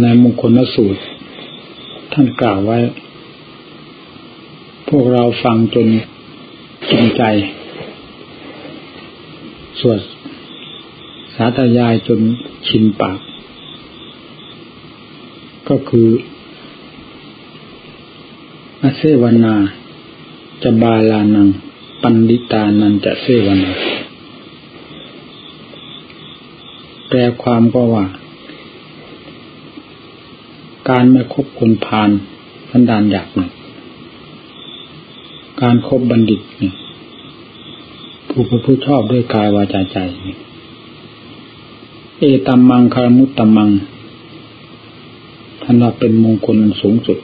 ในมงคลสูตร ท่านกล่าวไว้ พวกเราฟังจนกินใจ สวดสาธยายจนชินปาก ก็คืออาเซวนา จะบาลานัง ปันดิตานันจะเซวนาแปลความก็ว่า การไม่คบคนพาลสันดานอยากหนึ่งการครบบัณฑิตนี่ผู้ผู้ชอบด้วยกายวาจาใจ เอตัมมังคารมุตตัมมังท่านว่าเป็นมงคลสูงสุด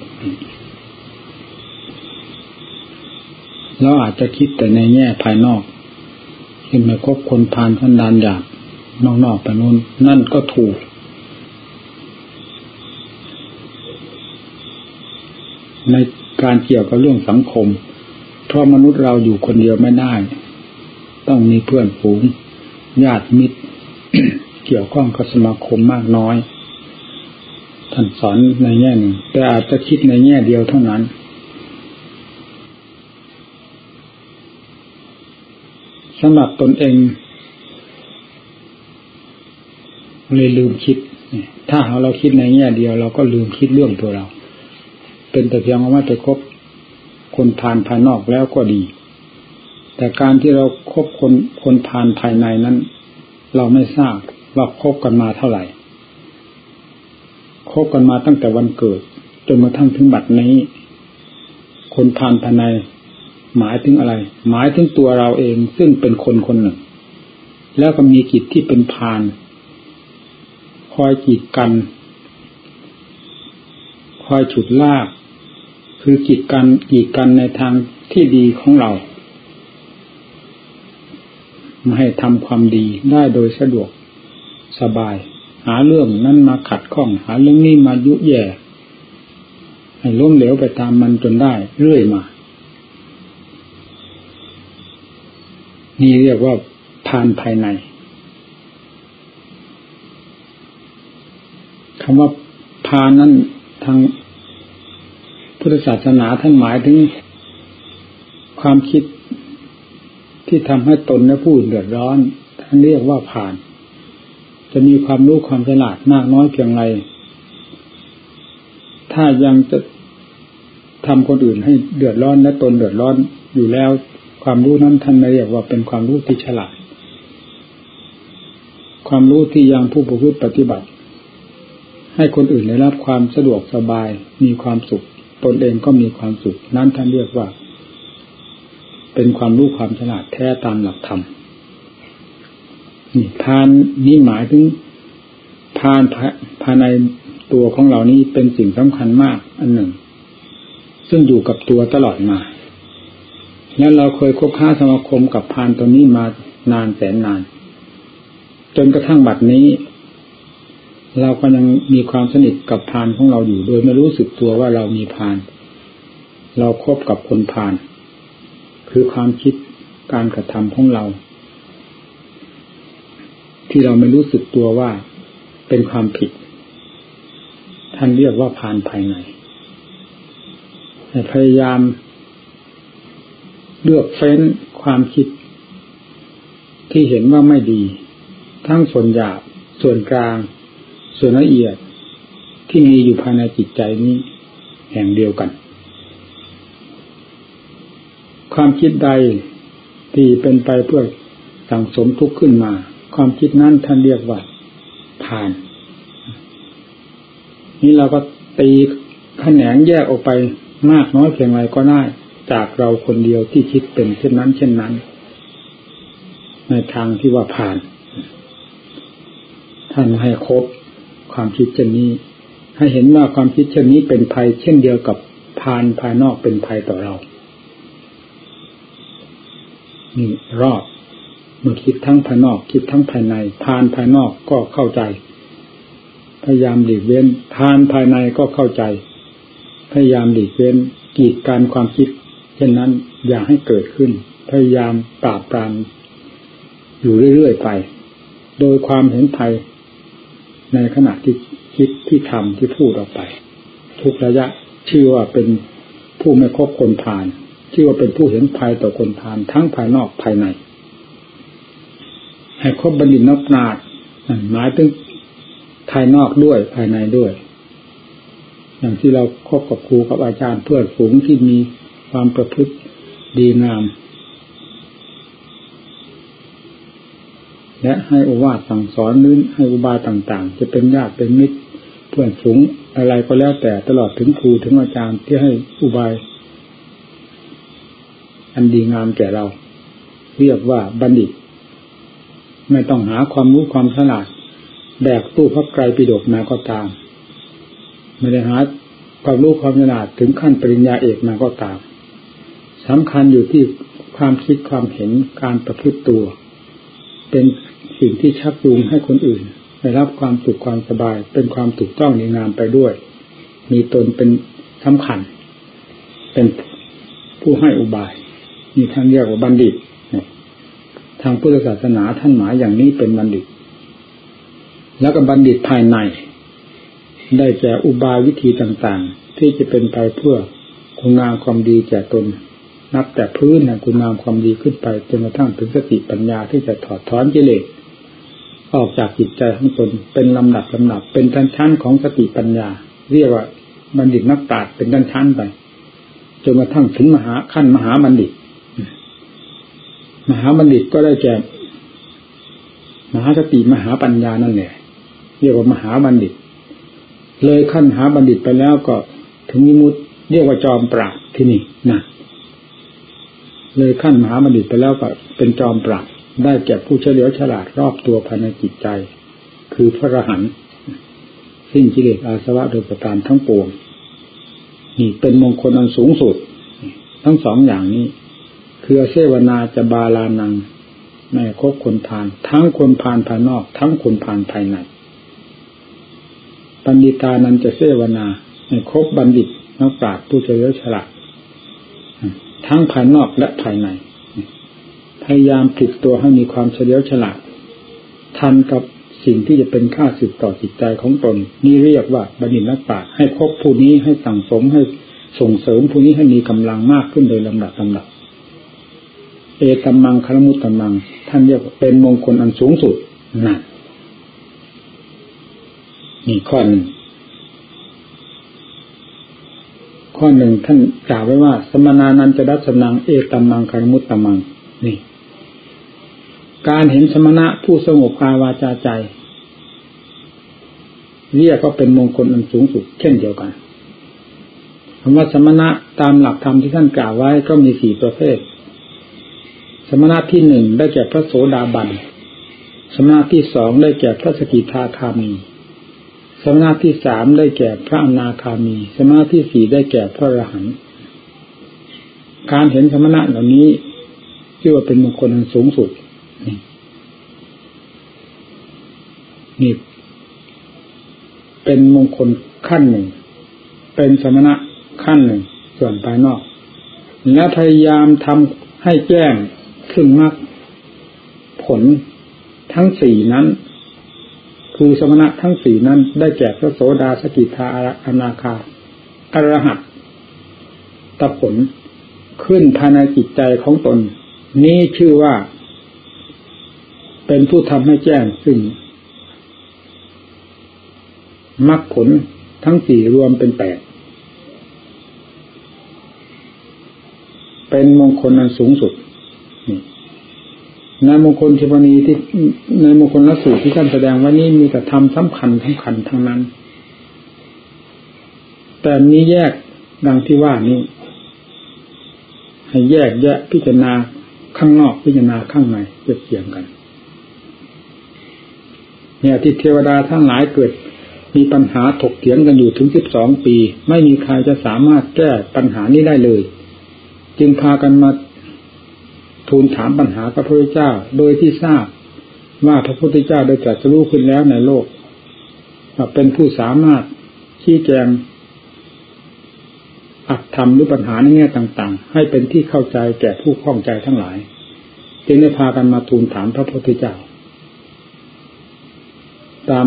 เราอาจจะคิดแต่ในแง่ภายนอกเห็นไม่คบคนพานทันดานอยากนอกๆไปนู้นนั่นก็ถูก ในการเกี่ยวกับเรื่องสังคม เพราะมนุษย์เราอยู่คนเดียวไม่ได้ ต้องมีเพื่อนฝูง ญาติมิตร เกี่ยวข้องกับสมาคมมากน้อยท่านสอนในแง่หนึ่งแต่อาจจะคิดในแง่เดียวเท่านั้น สำหรับตนเองเลยลืมคิด ถ้าเราคิดในแง่เดียว เราก็ลืมคิดเรื่องตัวเรา เป็นแต่เพียงว่าไปคบคนผ่านภายนอกแล้วก็ดี แต่การที่เราครบคนคนผ่านภายในนั้น เราไม่ทราบว่าคบกันมาเท่าไหร่คบกันมาตั้งแต่วันเกิด จนมาทั้งถึงบัดนี้ คนผ่านภายใน หมายถึงอะไร หมายถึงตัวเราเองซึ่งเป็นคนคนหนึ่ง แล้วก็มีกิจที่เป็นพานคอยกีดกัน คอยฉุดลาก คือกีดกันกีดกันในทางที่ดีของเราไม่ให้ทำความดีได้โดยสะดวกสบาย หาเรื่องนั้นมาขัดข้อง หาเรื่องนี้มายุแย่ ให้ล้มเหลวไปตามมันจนได้เรื่อยมา นี่เรียกว่าทานภายในคำว่าพานนั้นทาง พุทธศาสนาท่านหมายถึงความคิดที่ทำให้ตนและผู้อื่นเดือดร้อน ท่านเรียกว่าผ่าน จะมีความรู้ความฉลาดมากน้อยเพียงไร ถ้ายังจะทำคนอื่นให้เดือดร้อนและตนเดือดร้อนอยู่แล้ว ความรู้นั้นท่านไม่เรียกว่าเป็นความรู้ที่ฉลาด ความรู้ที่ยังผู้ประพฤติปฏิบัติ ให้คนอื่นได้รับความสะดวกสบายมีความสุข ตนเองก็มีความสุข นั้นท่านเรียกว่า เป็นความรู้ความฉลาดแท้ตามหลักธรรมนี่ทานนี้หมายถึงทานภายในตัวของเรานี้เป็นสิ่งสำคัญมากอันหนึ่ง ซึ่งอยู่กับตัวตลอดมาแล้วเราเคยคบค้าสมาคมกับพานตัวนี้มานานแสนนาน จนกระทั่งบัดนี้ เราก็ยังมีความสนิทกับพานของเราอยู่ โดยไม่รู้สึกตัวว่าเรามีพาน เราครบกับคนพาน คือความคิดการกระทำของเรา ที่เราไม่รู้สึกตัวว่าเป็นความผิด ท่านเรียกว่าผ่านภายในพยายามเลือกเฟ้นความคิด ที่เห็นว่าไม่ดี ทั้งส่วนหยาบส่วนกลาง ส่วนละเอียดที่มีอยู่ภายในจิตใจนี้แห่งเดียวกัน ความคิดใดที่เป็นไปเพื่อสั่งสมทุกข์ขึ้นมา ความคิดนั้นท่านเรียกว่าผ่าน นี่เราก็ตีแขนงแยกออกไปมากน้อยเพียงไรก็ได้จากเราคนเดียวที่คิดเป็นเช่นนั้น เช่นนั้น ในทางที่ว่าผ่าน ท่านให้ครบ ความคิดเช่นนี้ ให้เห็นว่าความคิดเช่นนี้เป็นภัยเช่นเดียวกับพานภายนอกเป็นภัยต่อเรานี่รอบเมื่อคิดทั้งภายนอก คิดทั้งภายในทานภายนอกก็เข้าใจ พยายามหลีกเว้นทานภายในก็เข้าใจ พยายามหลีกเว้นกีดการความคิด เช่นนั้นอย่าให้เกิดขึ้น พยายามปราบปรามอยู่เรื่อยๆไป โดยความเห็นภัย ในขณะที่คิดที่ทำที่พูดออกไป ทุกระยะชื่อว่าเป็นผู้ไม่คบคนผ่านชื่อว่าเป็นผู้เห็นภัยต่อคนผ่านทั้งภายนอกภายใน ให้คบบัณฑิตนักปราชญ์หมายถึงภายนอกด้วยภายในด้วย อย่างที่เราคบกับครูกับอาจารย์เพื่อนฝูงที่มีความประพฤติดีงาม และให้อุวาสสั่งสอนนื้นให้อุบายต่างๆ จะเป็นญาติเป็นมิตรเพื่อนฝูงอะไรก็แล้วแต่ตลอดถึงครูถึงอาจารย์ที่ให้อุบาย อันดีงามแก่เรา เรียกว่าบัณฑิต ไม่ต้องหาความรู้ความฉลาดแบกตู้พระไกรปิฎกมาก็ตาม ไม่ได้หาความรู้ความฉลาดถึงขั้นปริญญาเอกมาก็ตามสำคัญอยู่ที่ความคิดความเห็นการประพฤติตัว เป็นสิ่งที่ชักจูงให้คนอื่นได้รับความสุขความสบาย เป็นความถูกต้องในงามไปด้วย มีตนเป็นสำคัญ เป็นผู้ให้อุบายมีท่านเรียกว่าบัณฑิตทางพุทธศาสนาท่านหมายอย่างนี้เป็นบัณฑิต แล้วก็บัณฑิตภายใน ได้แก่อุบายวิธีต่างๆ ที่จะเป็นไปเพื่อคุณงามความดีแก่ตน นับแต่พื้นแห่งคุณงามความดีขึ้นไปจนกระทั่งถึงสติปัญญาที่จะถอดถอนกิเลสออกจากจิตใจของตนเป็นลำดับลำดับ เป็นชั้นชั้นของสติปัญญา เรียกว่าบัณฑิตนักปราชญ์เป็นชั้นชั้นไปจนกระทั่งถึงมหาขั้นมหาบัณฑิต มหาบัณฑิตก็ได้แก่มหาสติมหาปัญญานั่นแหละเรียกว่ามหาบัณฑิต เลยขั้นหาบัณฑิตไปแล้วก็ถึงมิมุตเรียกว่าจอมปราบที่นี่นะ เลยขั้นมหาบัณฑิตไปแล้วก็เป็นจอมปราบได้แก่ผู้เฉลียวฉลาดรอบตัวภายในจิตใจ คือพระรหันสิ้นกิเลสอาสวะโดยประการทั้งปวงนี่เป็นมงคลอันสูงสุด ทั้งสองอย่างนี้ คือเสวนาจะบาลานังในคบคนผ่าน ทั้งคนผ่านภายนอก ทั้งคนผ่านภายในปัญญิตานั้นจะเสวนาในคบบัณฑิตนักปราชญ์ผู้เฉลียวฉลาด ทั้งภายนอกและภายใน พยายามผลิตตัวให้มีความเฉลียวฉลาด ทันกับสิ่งที่จะเป็นค่าสืบต่อจิตใจของตน นี่เรียกว่าบัณฑิตนักปราชญ์ให้คบผู้นี้ให้สั่งสมให้ส่งเสริมผู้นี้ให้มีกำลังมากขึ้นโดยลำดับลำดับเอตัมมังคารมุตตัมมัง ท่านเรียกเป็นมงคลอันสูงสุดนั่นนี่ข้อหนึ่ง ข้อหนึ่งท่านกล่าวไว้ว่า สมนานันจะดัสนังเอตัมมังคารมุตตัมมัง นี่ การเห็นสมณะผู้สงบกายวาจาใจเรียกก็เป็นมงคลอันสูงสุดเช่นเดียวกันคำว่าสมณะตามหลักธรรมที่ท่านกล่าวไว้ก็มีสี่ประเภท สมณะที่หนึ่งได้แก่พระโสดาบัน สมณะที่สองได้แก่พระสกิทาคามี สมณะที่สามได้แก่พระอนาคามี สมณะที่สี่ได้แก่พระอรหันต์การเห็นสมณะเหล่านี้ชื่อว่าเป็นมงคลอันสูงสุดนี่เป็นมงคลขั้นหนึ่ง เป็นสมณะขั้นหนึ่ง ส่วนภายนอก และพยายามทำให้แจ้งขึ้นมรรคผลทั้งสี่นั้น คือสมณะทั้งสี่นั้นได้แก่พระโสดาสกิทาอนาคาอรหัตตผลขึ้นภายในจิตใจของตน นี้ชื่อว่า เป็นผู้ทำให้แจ้งซึ่งมรรคผลทั้งสี่รวมเป็นแปดเป็นมงคลอันสูงสุด ในมงคลเทวนีที่ในมงคลลักษณที่ท่านแสดงว่านี้มีแต่ธรรมสำคัญสำคัญทั้งนั้น แต่มีแยกดังที่ว่านี้ให้แยกแยะพิจารณาข้างนอกพิจารณาข้างในเทียบเทียงกัน เนี่ยที่เทวดาทั้งหลายเกิด มีปัญหาถกเถียงกันอยู่ถึงสิบสองปี ไม่มีใครจะสามารถแก้ปัญหานี้ได้เลย จึงพากันมา ทูลถามปัญหาพระพุทธเจ้า โดยที่ทราบว่าพระพุทธเจ้าได้ตรัสรู้ขึ้นแล้วในโลกเป็นผู้สามารถชี้แจงอัตธรรมหรือปัญหาในแง่ต่าง ๆ ให้เป็นที่เข้าใจแก่ผู้ข้องใจทั้งหลาย จึงได้พากันมาทูลถามพระพุทธเจ้า ตาม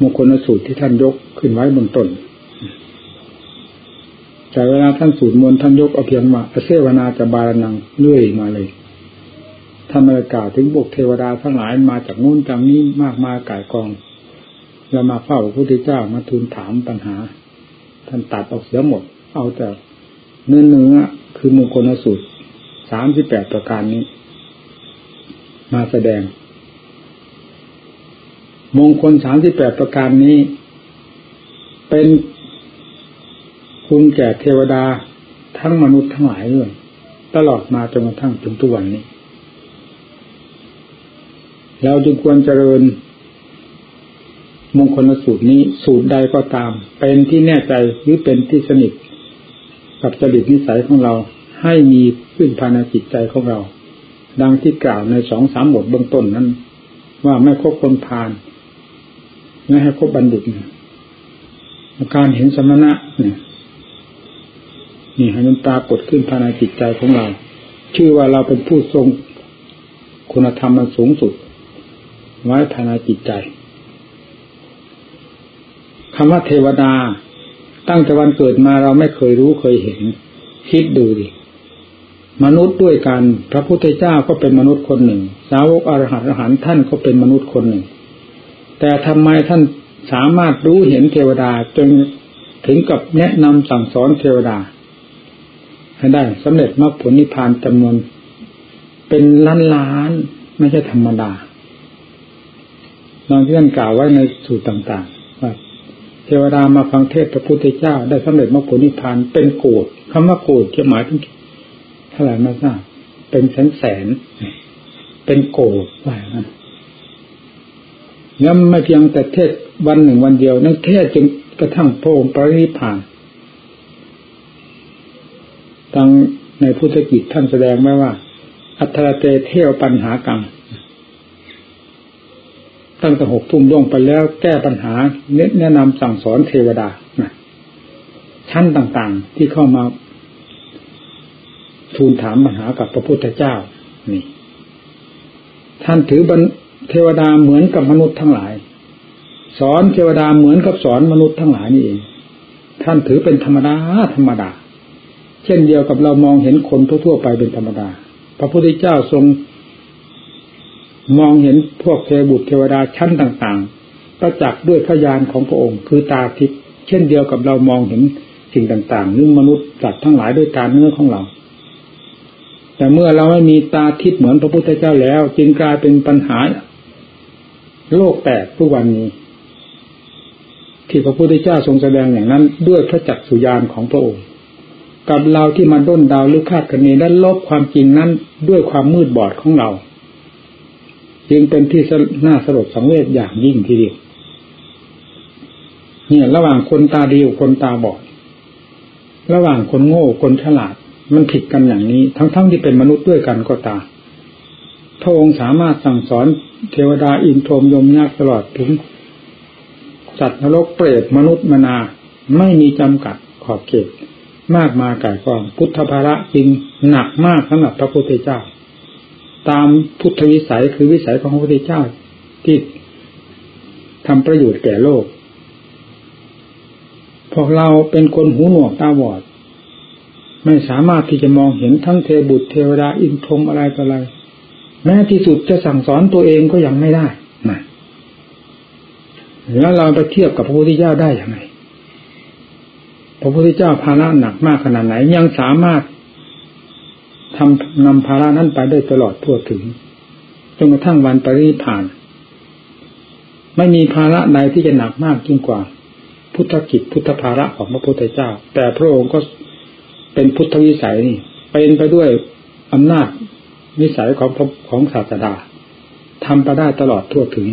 มงคลสูตรที่ท่านยกขึ้นไว้บนต้น แต่เวลาท่านสูตรมนท่านยกเอาเพียงมาเสวนาจะบาลนังเลื่อยมาเลยท่านมาก่าวถึงบุกเทวดาทั้งหลายมาจากนู้นจากนี้มากมายก่ายกองแล้วมาเฝ้าพระพุทธเจ้ามาทูลถามปัญหา ท่านตัดออกเสียหมด เอาแต่เนื้อเนื้อคือมงคลสูตรสามสิบแปดประการนี้ มาแสดง มงคลสามสิบแปดประการนี้ เป็น คุณแก่เทวดาทั้งมนุษย์ทั้งหลายเลยตลอดมาจนกระทั่งถึงทุกวันนี้ เราจึงควรเจริญ มงคลสูตรนี้สูตรใดก็ตาม เป็นที่แน่ใจหรือเป็นที่สนิทกับจริตนิสัยของเราให้มีขึ้นภายในจิตใจของเรา ดังที่กล่าวในสองสามบทเบื้องต้นนั้น ว่าไม่คบคนพาลไม่ให้คบบัณฑิต การเห็นสมณะเนี่ย นี่ให้มันปรากฏขึ้นภายในจิตใจของเรา ชื่อว่าเราเป็นผู้ทรงคุณธรรมมันสูงสุด ไว้ภายในจิตใจคำว่าเทวดา ตั้งแต่วันเกิดมาเราไม่เคยรู้เคยเห็น คิดดูดิมนุษย์ด้วยกัน พระพุทธเจ้าก็เป็นมนุษย์คนหนึ่ง สาวกอรหันต์อรหันต์ท่านก็เป็นมนุษย์คนหนึ่ง แต่ทำไมท่านสามารถรู้เห็นเทวดาจนถึงกับแนะนำสั่งสอนเทวดา ให้ได้สำเร็จมรรคผลนิพพานจำนวน เป็นล้านล้านไม่ใช่ธรรมดาดังที่ท่านกล่าวไว้ในสูตรต่างๆว่าเทวดามาฟังเทศพระพุทธเจ้า ได้สำเร็จมรรคผลนิพพานเป็นโกดคำว่าโกดจะหมายถึงเท่าไหร่ไม่ทราบเป็นแสนแสนเป็นโกดว่างั้นแล้วไม่เพียงแต่เทศวันหนึ่งวันเดียวนั่นเทศจึงกระทั่งพระองค์ปรินิพพาน ทั้งในพุทธกิจท่านแสดงไว้ว่า อัตรเตเทวปัญหากรรมตั้งแต่หกทุ่มล่วงไปแล้วแก้ปัญหาแนะนำสั่งสอนเทวดาชั้นต่างๆที่เข้ามาทูลถามปัญหากับพระพุทธเจ้า นี่ ท่านถือบันเทวดาเหมือนกับมนุษย์ทั้งหลาย สอนเทวดาเหมือนกับสอนมนุษย์ทั้งหลายนี่เอง ท่านถือเป็นธรรมดาธรรมดา เช่นเดียวกับเรามองเห็นคนทั่วๆไปเป็นธรรมดา พระพุทธเจ้าทรง มองเห็นพวกเทบุตรเทวดาชั้นต่างๆ ประจักษ์ด้วยพยานของพระองค์ คือตาทิพย์เช่นเดียวกับเรามองเห็นสิ่งต่างๆนึ่งมนุษย์สัตว์ทั้งหลายด้วยตาเนื้อของเรา แต่เมื่อเราไม่มีตาทิพย์เหมือนพระพุทธเจ้าแล้ว จึงกลายเป็นปัญหา โลกแตกทุกวันนี้ที่พระพุทธเจ้าทรงแสดงอย่างนั้นด้วยพระจักสุญานของพระองค์ กับเราที่มาด้นดาวหรือคาดคะเนและลบความจริงนั้นด้วยความมืดบอดของเรา จึงเป็นที่น่าสลดสังเวชอย่างยิ่งทีเดียวเนี่ย ระหว่างคนตาดีกับคนตาบอด ระหว่างคนโง่คนฉลาด มันผิดกันอย่างนี้ ทั้งๆทที่เป็นมนุษย์ด้วยกันก็ตาพระองค์สามารถสั่งสอนเทวดาอินโทมยมยากตลอดถึงจัดนรกเปรตมนุษย์มนาไม่มีจำกัดขอบเขต มากมากายกองพุทธภาระจริงหนักมากสำหรับพระพุทธเจ้า ตามพุทธวิสัยคือวิสัยของพระพุทธเจ้าที่ทำประโยชน์แก่โลก พวกเราเป็นคนหูหนวกตาบอด ไม่สามารถที่จะมองเห็นทั้งเทบุตรเทวดาอินทรมอะไรต่ออะไร แม้ที่สุดจะสั่งสอนตัวเองก็ยังไม่ได้นะแล้วเราไปเทียบกับพระพุทธเจ้าได้อย่างไร ระพุทธเจ้าภาระหนักมากขนาดไหน ยังสามารถทำนำภาระนั้นไปได้ตลอดทั่วถึงจนกระทั่งวันปริผ่าน ไม่มีภาระใดที่จะหนักมากยิ่งกว่า พุทธกิจพุทธภาระของพระพุทธเจ้า แต่พระองค์ก็เป็นพุทธวิสัยนี่เป็นไปด้วยอำนาจวิสัยของของศาสดาทำไปได้ตลอดทั่วถึง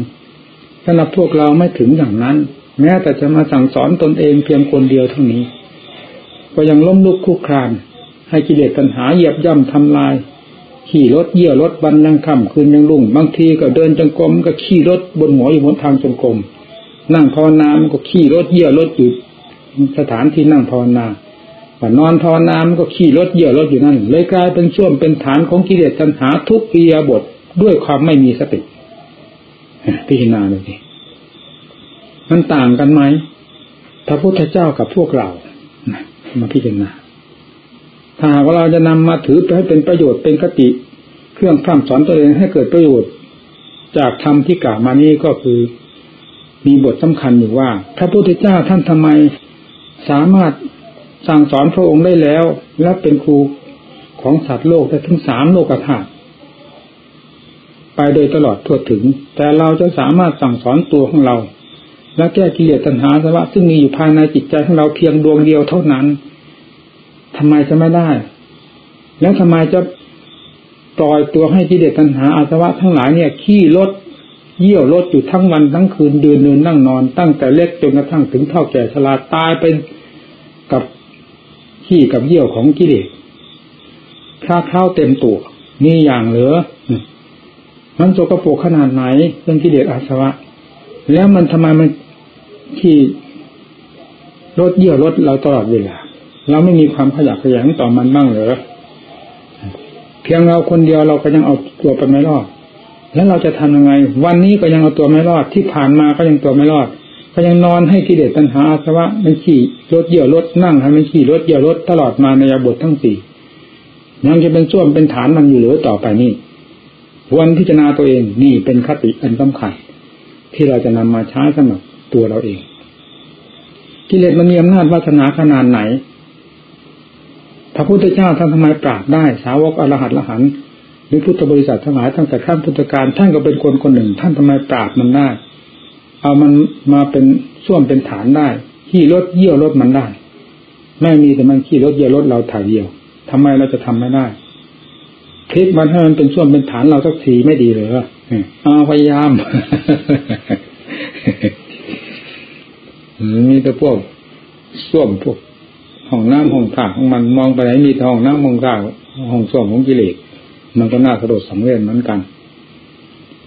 สำหรับพวกเราไม่ถึงอย่างนั้น แม้แต่จะมาสั่งสอนตนเองเพียงคนเดียวเท่านี้ ก็ยังล้มลุกคุกคราน ให้กิเลสตัณหาเหยียบย่ำทำลาย ขี่รถเยี่ยรถบันยังค่ำคืนยังลุ่ง บางทีก็เดินจงกรมก็ขี่รถบนหัวอยู่บนทางจงกรมนั่งภาวนามันก็ขี่รถเยี่ยรถอยู่สถานที่นั่งภาวนาว่นอนภาวนามันก็ขี่รถเยี่ยรถอยู่นั่นเลยกลายเป็นช่วงเป็นฐานของกิเลสตัณหาทุกปียบทด้วยความไม่มีสติพิจารณาเลยทีมันต่างกันไหมพระพุทธเจ้ากับพวกเรา มาพิจารณาถ้าว่าเราจะนำมาถือไปให้เป็นประโยชน์เป็นคติ เครื่องพร่ำสอนตัวเองให้เกิดประโยชน์ จากธรรมที่กล่าวมานี้ก็คือ มีบทสำคัญอยู่ว่า พระพุทธเจ้าท่านทำไมสามารถสั่งสอนพระองค์ได้แล้ว และเป็นครูของสัตว์โลกได้ถึงสามโลกธาตุไปโดยตลอดทั่วถึง แต่เราจะสามารถสั่งสอนตัวของเรา และแก้กิเลสตัณหาสวะซึ่งมีอยู่ภายในจิตใจของเราเพียงดวงเดียวเท่านั้นทำไมจะไม่ได้ แล้วทำไมจะปล่อยตัวให้กิเลสตัณหาอาสวะทั้งหลายเนี่ยขี้ลดเยี่ยวลดอยู่ทั้งวันทั้งคืนเดือนเดินนั่งนอน ตั้งแต่เล็กจนกระทั่งถึงเท่าแก่ชราตายไปกับขี้กับเยี่ยวของกิเลสข้าเข้าเต็มตัวนี่อย่างเหลือมันโจกระโปกขนาดไหนเรื่องกิเลสอาสวะ แล้วมันทำไมมัน ที่รถเยี่ยวรถเราตลอดเวลาเราไม่มีความขยักขยันต่อมันบ้างเหรอเพียงเราคนเดียวเราก็ยังเอาตัวไปไม่รอด แล้วเราจะทำยังไง วันนี้ก็ยังเอาตัวไม่รอด ที่ผ่านมาก็ยังตัวไม่รอด ก็ยังนอนให้กิเลสตัณหาอาสวะมันขี่รถเยี่ยวรถนั่งให้มันขี่รถเยี่ยวรถตลอดมาในยาบททั้งสี่ยังจะเป็นส่วมเป็นฐานมันอยู่หรือต่อไปนี่วันพิจารณาตัวเองนี่เป็นคติอันสำคัญที่เราจะนำมาใช้สำหรับ ตัวเราเอง กิเลสมันมีอำนาจวาสนาขนาดไหน พระพุทธเจ้าท่านทำไมปราบได้ สาวกอรหัตละหันหรือพุทธบริษัททั้งหลายตั้งแต่ขั้นพุทธการท่านก็เป็นคนคนหนึ่ง ท่านทำไมปราบมันได้ เอามันมาเป็นส่วมเป็นฐานได้ขี่รถเยี่ยวรถมันได้ไม่มีแต่มันขี่รถเยี่ยวรถเราถ่ายเดียวทำไมเราจะทำไม่ได้คลิกมันให้มันเป็นส่วนเป็นฐานเราสักทีไม่ดีเลยเอาพยายาม มีแต่พวกส้วมพวกห้องน้ำห้องถ่าของมันมองไปไหนมีห้องน้ำห้องถ่าห้องส้วมของกิเลสมันก็น่าสะดดสังเวชเหมือนกัน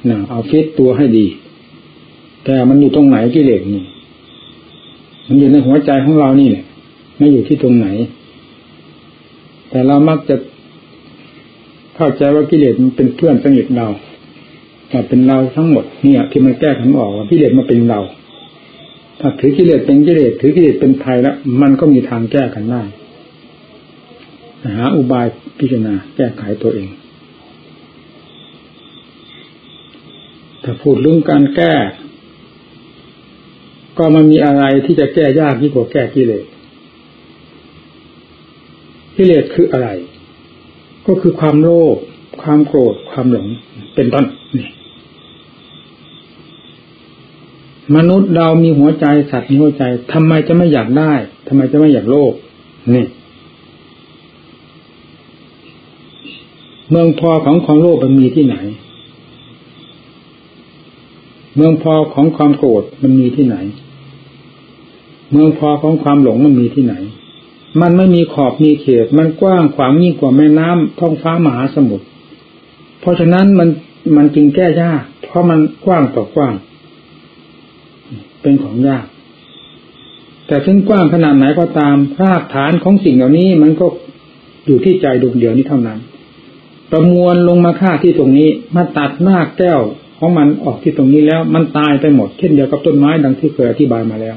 นะเอาฟิตตัวให้ดี แต่มันอยู่ตรงไหนกิเลสนี่มันอยู่ในหัวใจของเรานี่แหละไม่อยู่ที่ตรงไหน แต่เรามักจะเข้าใจว่ากิเลสมันเป็นเพื่อนสนิทเราแต่เป็นเราทั้งหมดเนี่ย ที่มันแก้ขันออกว่ากิเลสมาเป็นเรา ถ้าถือกิเลสเป็นกิเลสถือกิเลสเป็นภัยแล้ว มันก็มีทางแก้กันได้หาอุบายพิจารณาแก้ไขตัวเอง ถ้าพูดเรื่องการแก้ ก็มันมีอะไรที่จะแก้ยากยิ่งกว่าแก้กิเลสกิเลสคืออะไร ก็คือความโลภความโกรธความหลงเป็นต้นนี่ มนุษย์เรามีหัวใจสัตว์มีหัวใจทำไมจะไม่อยากได้ทำไมจะไม่อยากโลภนี่ เมืองพอของความโลภมันมีที่ไหน เมืองพอของความโกรธมันมีที่ไหน เมืองพอของความหลงมันมีที่ไหน มันไม่มีขอบมีเขต มันกว้างขวางยิ่งกว่าแม่น้ำท้องฟ้ามหาสมุทรเพราะฉะนั้นมันมันจึงแก้ยากเพราะมันกว้างต่อกว้าง เป็นของยาก แต่ถึงกว้างขนาดไหนก็ตามรากฐานของสิ่งเหล่านี้มันก็อยู่ที่ใจดวงเดียวนี้เท่านั้น ประมวลลงมาค่าที่ตรงนี้ มาตัดหน้าแก้วของมันออกที่ตรงนี้แล้ว มันตายไปหมดเช่นเดียวกับต้นไม้ดังที่เคยอธิบายมาแล้ว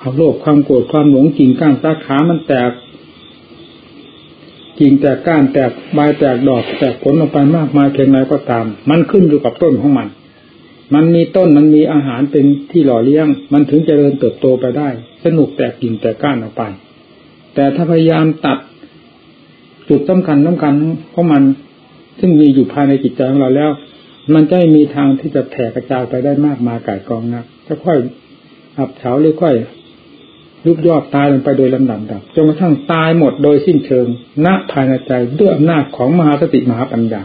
ความโลภความโกรธความหลงกิ่งก้านสาขามันแตกกิ่งแตกก้านแตกใบแตกดอกแตกผลออกไปมากมายเพียงไรก็ตาม มันขึ้นอยู่กับต้นของมัน มันมีต้นมันมีอาหารเป็นที่หล่อเลี้ยง มันถึงจะเริญเติบโตไปได้ สนุกแตกกิ่งแตกก้านออกไป แต่ถ้าพยายามตัดจุดสำคัญสำคัญของมันซึ่งมีอยู่ภายในจิตใจของเราแล้ว มันจะไม่มีทางที่จะแผ่กระจายไปได้มากมายก่ายกองนะจะค่อยอับเฉาหรือค่อยยุบยอบตายลงไปโดยลำดับดับจนกระทั่งตายหมดโดยสิ้นเชิงณภายในใจด้วยอำนาจของมหาสติมหาปัญญา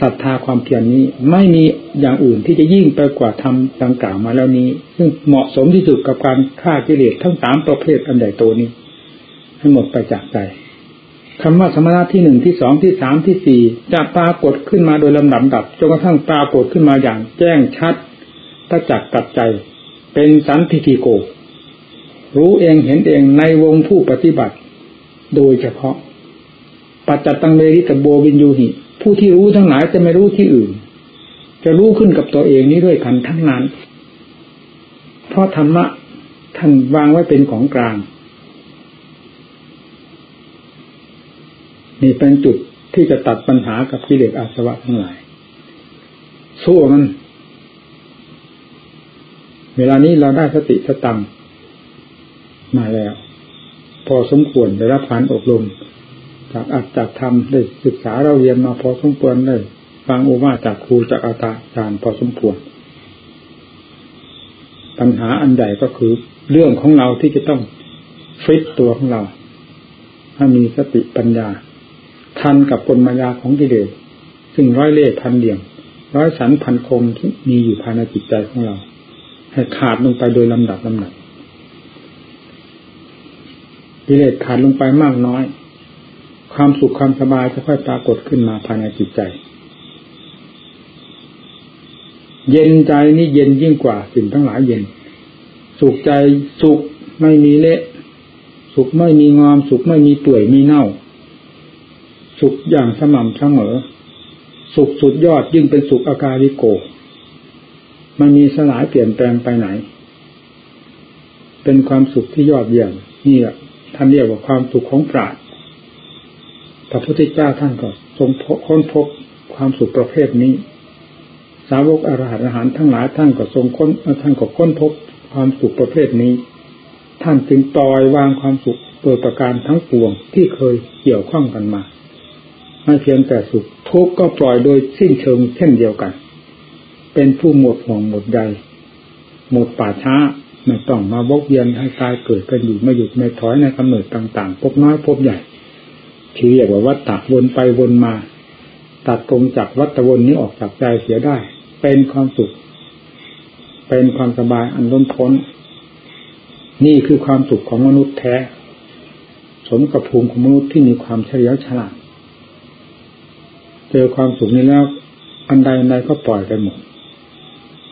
ศรัทธาความเพียรนนี้ไม่มีอย่างอื่นที่จะยิ่งไปกว่าทำดังกล่าวมาแล้วนี้ ซึ่งเหมาะสมที่สุดกับการฆ่ากิเลสทั้งสามประเภทอันใดโตนี้ให้หมดไปจากใจคำว่าสมณะที่หนึ่งที่สองที่สามที่สี่จะปรากฏขึ้นมาโดยลำดับดับจนกระทั่งปรากฏขึ้นมาอย่างแจ้งชัดประจักษ์กับใจ เป็นสันทิฏฐิโก รู้เองเห็นเองในวงผู้ปฏิบัติ โดยเฉพาะ ปัจจตังเมริตโบวินยูหิ ผู้ที่รู้ทั้งหลายจะไม่รู้ที่อื่น จะรู้ขึ้นกับตัวเองนี้ด้วยกันทั้งนั้น เพราะธรรมะท่านวางไว้เป็นของกลาง นี่เป็นจุดที่จะตัดปัญหากับกิเลสอาสวะทั้งหลาย สู้มัน เวลานี้เราได้สติสตังมาแล้ว พอสมควรได้รับการอบรม จากอัดจากธรรมได้ศึกษาเราเรียนมาพอสมควรเลยฟังโอวาจากครูจากอาจารย์พอสมควร ปัญหาอันใหญ่ก็คือเรื่องของเราที่จะต้องฟิตตัวของเราถ้ามีสติปัญญา ทันกับกลมายาของกิเลสซึ่งร้อยเล่พันเดี่ยงร้อยสันพันคมที่มีอยู่ภายในจิตใจของเรา ให้ขาดลงไปโดยลำดับลำดับกิเลสขาดลงไปมากน้อย ความสุขความสบายจะค่อยปรากฏขึ้นมาภายในจิตใจ เย็นใจนี่เย็นยิ่งกว่าสิ่งทั้งหลายเย็น สุขใจสุขไม่มีเละสุขไม่มีงอม สุขไม่มีเปื่อยมีเน่า สุขอย่างสม่ำเสมอ สุขสุดยอดยิ่งเป็นสุขอาการิโกมันมีสลายเปลี่ยนแปลงไปไหน เป็นความสุขที่ยอดเยี่ยมนี่แหละท่านเรียกว่าความสุขของปราชญ์ พระพุทธเจ้าท่านก็ทรงค้นพบความสุขประเภทนี้ สาวกอรหันอาหารทั้งหลายท่านก็ทรงค้นท่านก็ค้นพบความสุขประเภทนี้ ท่านจึงปล่อยวางความสุขโดยประการทั้งปวงที่เคยเกี่ยวข้องกันมาไม่เพียงแต่สุขทุกข์ก็ปล่อยโดยสิ้นเชิงเช่นเดียวกัน เป็นผู้หมดห่วงหมดใยหมดป่าช้าไม่ต้องมาบกเวียนให้ตายเกิดกันอยู่ไม่หยุดไม่ถอยในกำเนิดต่างๆ พบน้อยพบใหญ่ ที่เรียกว่าวัฏฏะวนไปวนมา ตัดตรงจากวัฏวนนี้ออกจากใจเสียได้ เป็นความสุข เป็นความสบายอันล้นพ้น นี่คือความสุขของมนุษย์แท้ สมกับภูมิของมนุษย์ที่มีความเฉลียวฉลาดเจอความสุขนี้แล้วอันใดอันใดก็ปล่อยไปหมด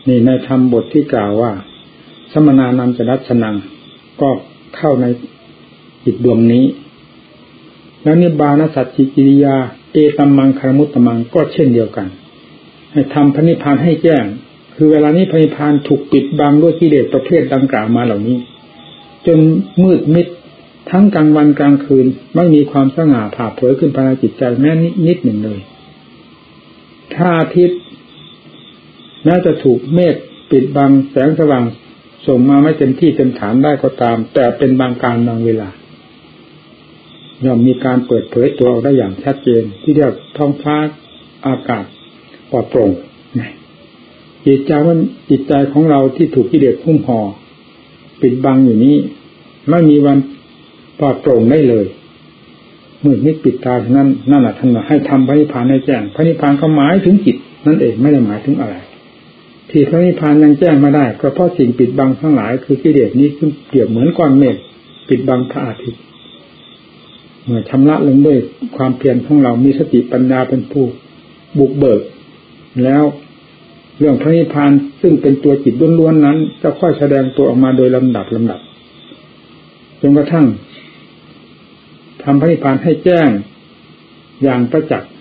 นี่ในธรรมบทที่กล่าวว่า สมนานันจะรัชนัง ก็เข้าในจิตดวงนี้ แล้วนิบานสัจจิกิริยา เอตัมมังคารมุตตมังก็เช่นเดียวกันให้ทำพระนิพพานให้แจ้ง คือเวลานี้พระนิพพานถูกปิดบังด้วยกิเลสประเภทดังกล่าวมาเหล่านี้ จนมืดมิดทั้งกลางวันกลางคืนไม่มีความสง่าผ่าเผยขึ้นภายในจิตใจแม้นิดหนึ่งเลยถ้าอาทิตย์น่าจะถูกเมฆปิดบังแสงสว่างส่งมาไม่เต็มที่เต็มฐานได้ก็ตาม แต่เป็นบางการบางเวลา ย่อมมีการเปิดเผยตัวออกได้อย่างชัดเจน ที่เรียกท้องฟ้าอากาศปลอดโปร่งจิตใจมันจิตใจของเราที่ถูกกิเลสพุ่มห่อปิดบังอยู่นี้ ไม่มีวันปลอดโปร่งได้เลยมืดมิดปิดตาเท่านั้นนั่นแหละท่านให้ทำพระนิพพานให้แจ้งพระนิพพานก็หมายถึงจิตนั่นเองไม่ได้หมายถึงอะไร ที่พระนิพพานยังแจ้งมาได้ก็เพราะสิ่งปิดบังทั้งหลายคือกิเลสนี้ขึ้นเกี่ยวเหมือนก้อนเมฆปิดบังพระอาทิตย์ เมื่อชำระลงด้วยความเพียรของเรามีสติปัญญาเป็นผู้บุกเบิก แล้วเรื่องพระนิพพานซึ่งเป็นตัวจิตล้วนๆนั้น จะค่อยแสดงตัวออกมาโดยลำดับลำดับจนกระทั่งทำพระนิพพานให้แจ้งอย่างประจักษ์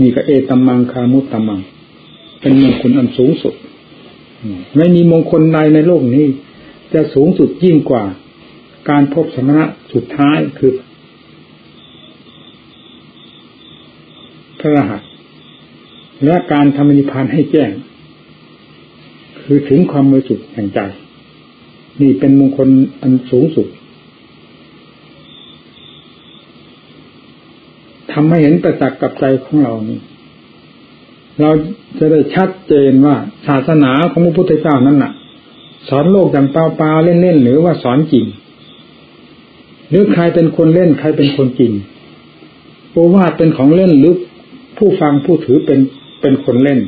มีกระเอตัมมังคามุตตัมมัง เป็นมงคลอันสูงสุดไม่มีมงคลใดในโลกนี้ จะสูงสุดยิ่งกว่า การพบสมณะสุดท้ายคือ พระรหัส และการทำนิพพานให้แจ้ง คือถึงความมือสุดแห่งใจ นี่เป็นมงคลอันสูงสุดทำให้เห็นประจักษ์กับใจของเรานี่เราจะได้ชัดเจนว่าศาสนาของพระพุทธเจ้านั้นน่ะ สอนโลกอย่างเปล่าๆเล่นๆหรือว่าสอนจริงหรือใครเป็นคนเล่นใครเป็นคนจริงโอวาทเป็นของเล่นหรือ ผู้ฟังผู้ถือเป็นเป็นคนเล่น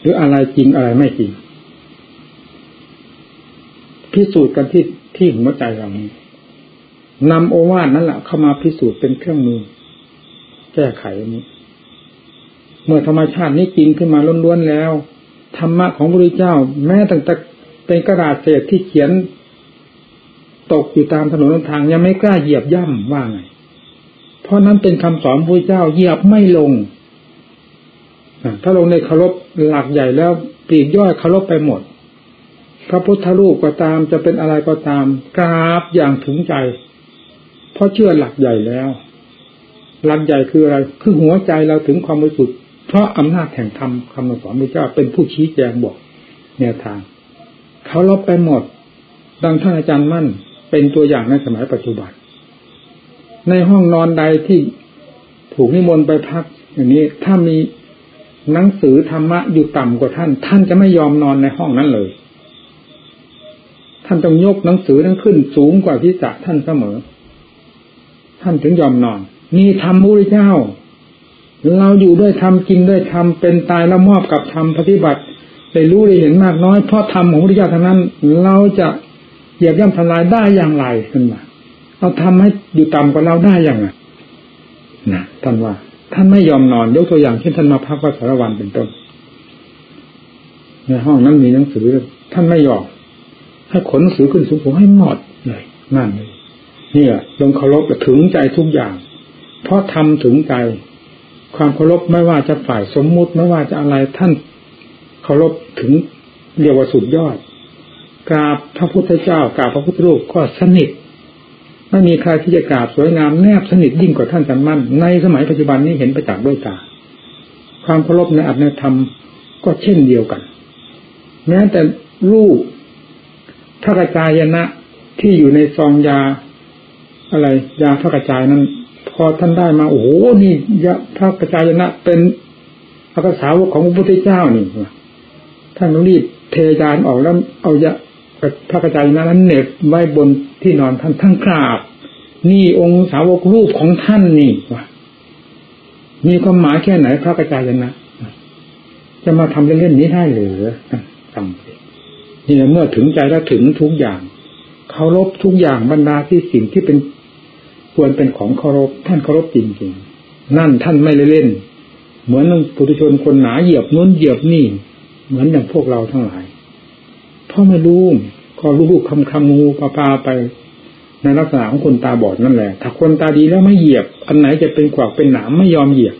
หรืออะไรจริงอะไรไม่จริง พิสูจน์กันที่ที่หัวใจเรานี้นำโอวาทนั่นแหละเข้ามาพิสูจน์เป็นเครื่องมือ แก้ไขนี้ เมื่อธรรมชาตินี้จริงขึ้นมาล้วนๆแล้วธรรมะของพระพุทธเจ้า แม้ตั้งแต่เป็นกระดาษเศษที่เขียน ตกอยู่ตามถนนทางยังไม่กล้าเหยียบย่ำว่าไง เพราะนั้นเป็นคำสอนพระเจ้าเหยียบไม่ลงถ้าลงในเคารพหลักใหญ่แล้วปีกย่อยเคารพไปหมด พระพุทธรูปก็ตามจะเป็นอะไรก็ตามกราบอย่างถึงใจ เพราะเชื่อหลักใหญ่แล้ว หลักใหญ่คืออะไรคือหัวใจเราถึงความบริสุทธิ์เพราะอำนาจแห่งธรรมคำสอนพระเจ้าเป็นผู้ชี้แจงบอกแนวทางเขาลบไปหมด ดังท่านอาจารย์มั่นเป็นตัวอย่างในสมัยปัจจุบัน ในห้องนอนใดที่ถูกนิมนต์ไปพัก อย่างนี้ถ้ามีหนังสือธรรมะอยู่ต่ำกว่าท่าน ท่านจะไม่ยอมนอนในห้องนั้นเลย ท่านต้องยกหนังสือนั้นขึ้นสูงกว่าที่จะท่านเสมอ ท่านถึงยอมนอนนี่ธรรมพระเจ้า เราอยู่ด้วยธรรมกินด้วยธรรมเป็นตายแล้วมอบกับธรรมปฏิบัติได้รู้ได้เห็นมากน้อยเพราะธรรมของพระเจ้าเท่านั้น เราจะเหยียบย่ำทำลายได้อย่างไรขึ้นมา เราทำให้อยู่ต่ำกว่าเราได้อย่างไรนะท่านว่า ท่านไม่ยอมนอนยกตัวอย่างเช่นท่านมาพักวัดสารวันเป็นต้นในห้องนั้นมีหนังสือ ท่านไม่ยอมให้ขนหนังสือขึ้นสูงผมให้หมดเลยนั่นเลยเนี่ยลงเคารพถึงใจทุกอย่าง เพราะทำถึงใจ ความเคารพไม่ว่าจะฝ่ายสมมุติไม่ว่าจะอะไรท่านเคารพถึงเรียกว่าสุดยอดกราบพระพุทธเจ้ากราบพระพุทธรูปก็สนิท ไม่มีใครที่จะกราบสวยงามแนบสนิทยิ่งกว่าท่านจันมั่น ในสมัยปัจจุบันนี้เห็นประจักษ์ด้วยตา ความเคารพในอัตนธรรมก็เช่นเดียวกัน แม้แต่รูปพระกระจายนะที่อยู่ในซองยา อะไรยาพระกระจายนั้น พอท่านได้มาโอ้โหนี่ยาพระกระจายนะเป็นพระกษาวกของพระพุทธเจ้านี่ท่านรีบเทยานออกแล้วเอายา พระกระจายนั้นเน็บไว้บนที่นอนท่านทั้งกราบ นี่องค์สาวกรูปของท่านนี่วะมีความหมายแค่ไหนพระกระจายนะจะมาทำเล่นๆนี้ได้หรือทำนี่เมื่อถึงใจแล้วถึงทุกอย่างเคารพทุกอย่างบรรดาที่สิ่งที่เป็นควรเป็นของเคารพท่านเคารพจริงๆ นั่นท่านไม่เล่น เหมือนปุถุชนคนหนาเหยียบนู้นเหยียบนี่ เหมือนอย่างพวกเราทั้งหลาย เพราไม่รู้ก็รู้คำคำงูปลาปลาไปในลักษณะของคนตาบอดนั่นแหละ ถ้าคนตาดีแล้วไม่เหยียบ อันไหนจะเป็นขวากเป็นหนามไม่ยอมเหยียบ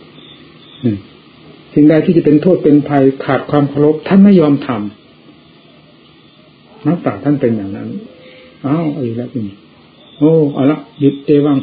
สิ่งใดที่จะเป็นโทษเป็นภัยขาดความเคารพท่านไม่ยอมทำนักปราชญ์ท่านเป็นอย่างนั้นอ้าวอีกแล้วนี่โอ้เอาละหยุดเอวัง